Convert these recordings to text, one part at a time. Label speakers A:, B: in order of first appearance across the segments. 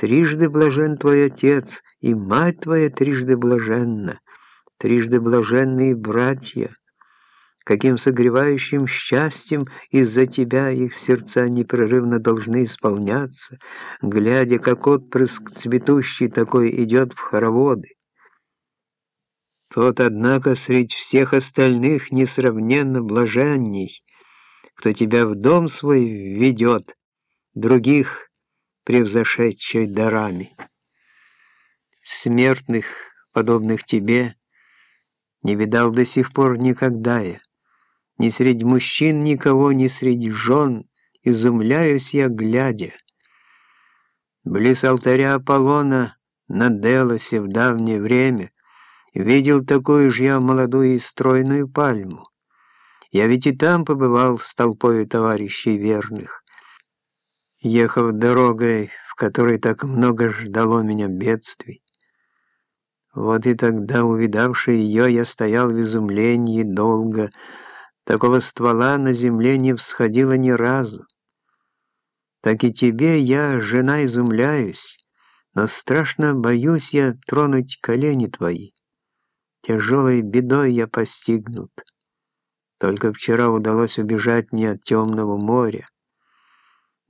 A: Трижды блажен твой отец, и мать твоя трижды блаженна, трижды блаженные братья, каким согревающим счастьем из-за тебя их сердца непрерывно должны исполняться, глядя, как отпрыск цветущий такой идет в хороводы. Тот, однако, среди всех остальных несравненно блаженней, кто тебя в дом свой ведет, других превзошедший дарами. Смертных, подобных тебе, не видал до сих пор никогда я. Ни среди мужчин никого, ни среди жен, изумляюсь я, глядя. Близ алтаря Аполлона на Делосе в давнее время видел такую же я молодую и стройную пальму. Я ведь и там побывал с толпой товарищей верных, ехав дорогой, в которой так много ждало меня бедствий. Вот и тогда, увидавший ее, я стоял в изумлении долго, Такого ствола на земле не всходило ни разу. Так и тебе я, жена, изумляюсь, но страшно боюсь я тронуть колени твои. Тяжелой бедой я постигнут. Только вчера удалось убежать мне от темного моря.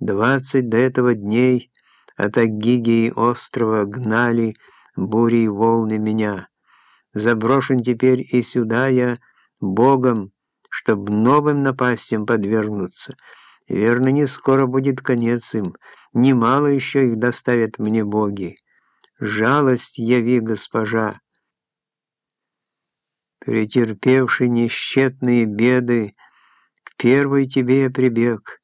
A: Двадцать до этого дней от Агигии острова гнали бури волны меня. Заброшен теперь и сюда я Богом, чтобы новым напастям подвергнуться. Верно, не скоро будет конец им, немало еще их доставят мне боги. Жалость яви, госпожа. Претерпевший несчетные беды, к первой тебе я прибег.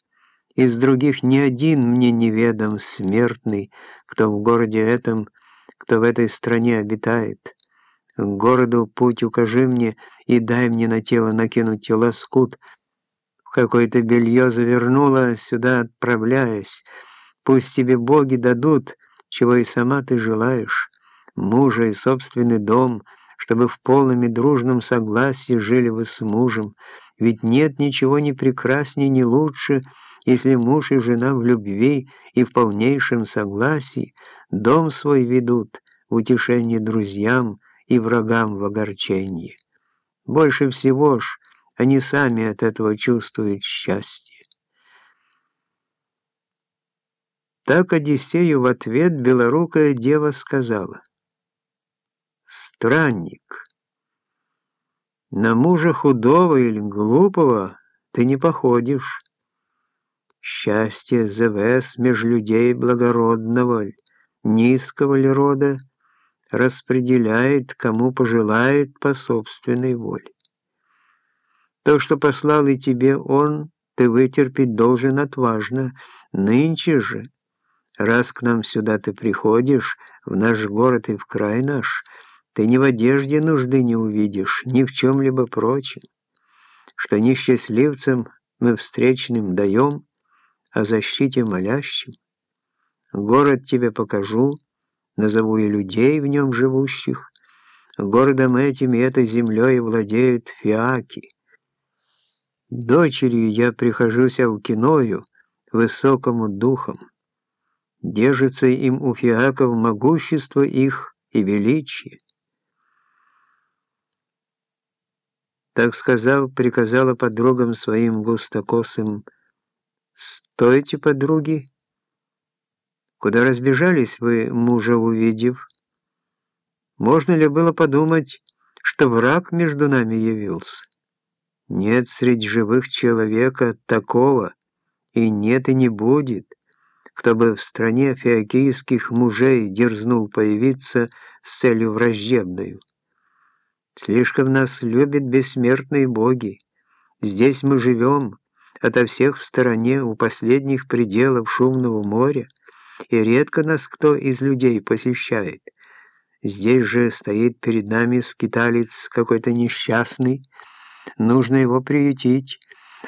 A: Из других ни один мне неведом смертный, кто в городе этом, кто в этой стране обитает. К городу путь укажи мне и дай мне на тело накинуть лоскут. В какое-то белье завернула, сюда отправляясь. Пусть тебе боги дадут, чего и сама ты желаешь, мужа и собственный дом, чтобы в полном и дружном согласии жили вы с мужем, ведь нет ничего ни прекраснее, ни лучше, если муж и жена в любви и в полнейшем согласии дом свой ведут в утешение друзьям, и врагам в огорчении. Больше всего ж они сами от этого чувствуют счастье. Так Одиссею в ответ белорукая дева сказала, «Странник, на мужа худого или глупого ты не походишь. Счастье Зевес меж людей благородного, низкого ли рода, распределяет, кому пожелает по собственной воле. То, что послал и тебе он, ты вытерпеть должен отважно. Нынче же, раз к нам сюда ты приходишь, в наш город и в край наш, ты ни в одежде нужды не увидишь, ни в чем-либо прочем, что несчастливцам мы встречным даем, о защите молящим. Город тебе покажу, назову и людей в нем живущих. Городом этим и этой землей владеют фиаки. Дочерью я прихожусь Алкиною, высокому духом. Держится им у фиаков могущество их и величие. Так сказав, приказала подругам своим густокосым «Стойте, подруги!» Куда разбежались вы, мужа увидев? Можно ли было подумать, что враг между нами явился? Нет среди живых человека такого, и нет и не будет, кто бы в стране феокийских мужей дерзнул появиться с целью враждебную. Слишком нас любят бессмертные боги. Здесь мы живем, ото всех в стороне, у последних пределов шумного моря, и редко нас кто из людей посещает. Здесь же стоит перед нами скиталец какой-то несчастный, нужно его приютить.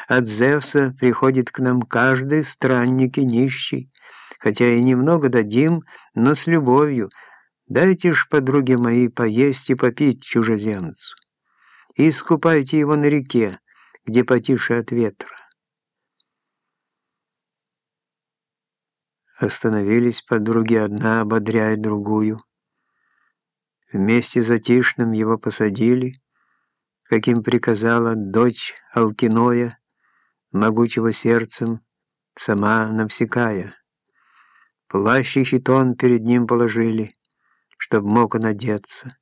A: От Зевса приходит к нам каждый странник и нищий, хотя и немного дадим, но с любовью. Дайте ж, подруги мои, поесть и попить чужеземцу. И искупайте его на реке, где потише от ветра. Остановились подруги, одна ободряя другую. Вместе затишным его посадили, каким приказала дочь Алкиноя, могучего сердцем, сама Навсекая. Плащ и хитон перед ним положили, чтоб мог он одеться.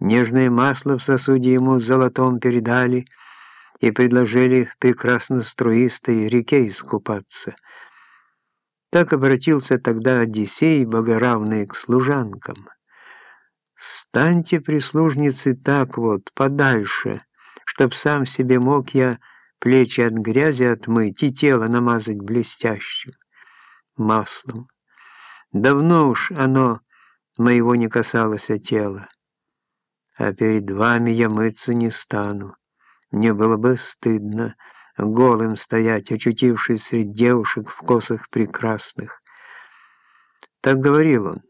A: Нежное масло в сосуде ему золотом передали и предложили в прекрасно струистой реке искупаться. Так обратился тогда Одиссей, богоравный к служанкам. «Станьте, прислужницы, так вот, подальше, чтоб сам себе мог я плечи от грязи отмыть и тело намазать блестящим маслом. Давно уж оно моего не касалось тела, а перед вами я мыться не стану. Мне было бы стыдно голым стоять, очутившись среди девушек в косах прекрасных. Так говорил он.